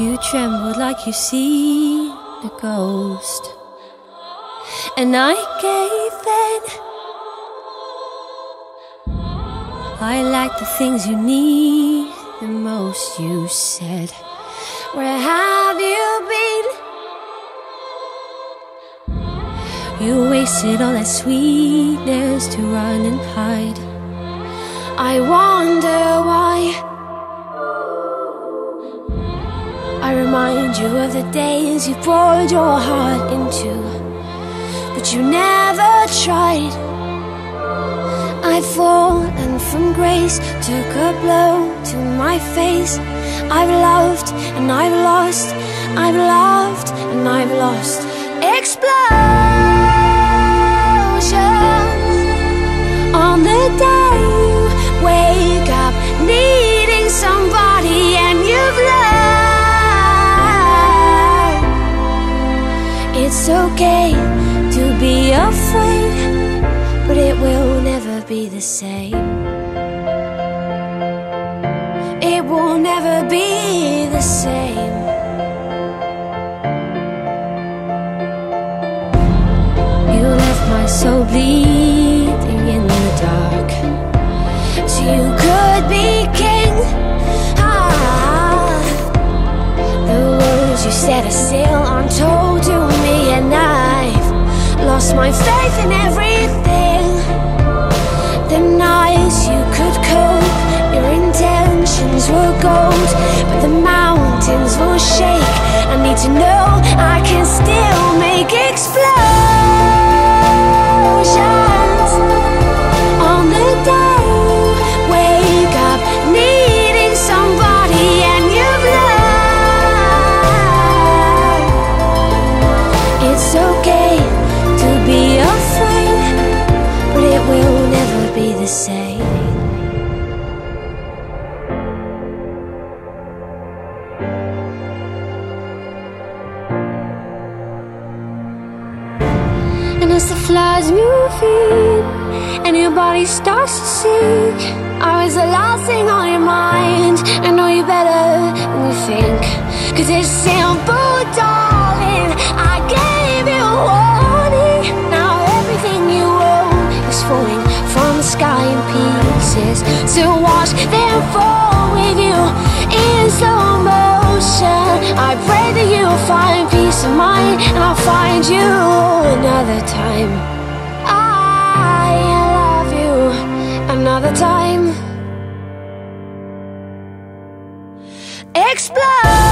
You trembled like you see a ghost. And I gave in. I like the things you need the most, you said. Where have you been? You wasted all that sweetness to run and hide. I wonder you of the days you poured your heart into, but you never tried. I've fallen from grace, took a blow to my face. I've loved and I've lost, I've loved and I've lost. Okay to be afraid, but it will never be the same. It will never be the same. You left my soul bleeding in the dark. So you could be king. Ah, the words you said are still untold and I've lost my faith in everything. The nights you could cope, your intentions were gold, but the mountains will shake. I need to know I can still make explosions okay to be afraid, but it will never be the same. And as the flies move in and your body starts to sink, I was the last thing on your So watch them fall with you in slow motion. I pray that you'll find peace of mind, and I'll find you another time. I love you another time. Explode!